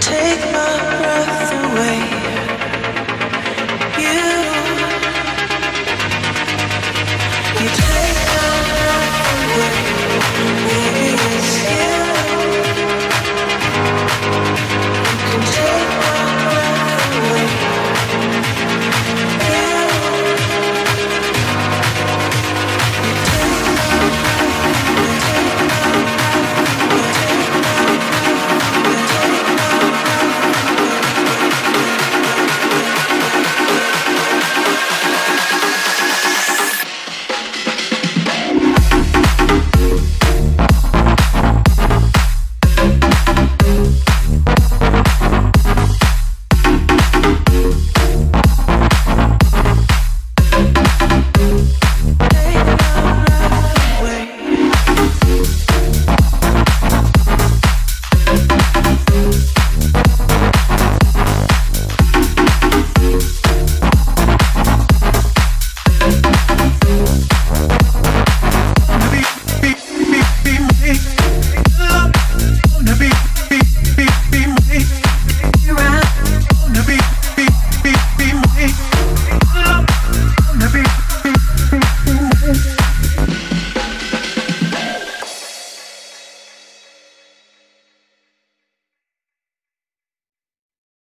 take my breath away.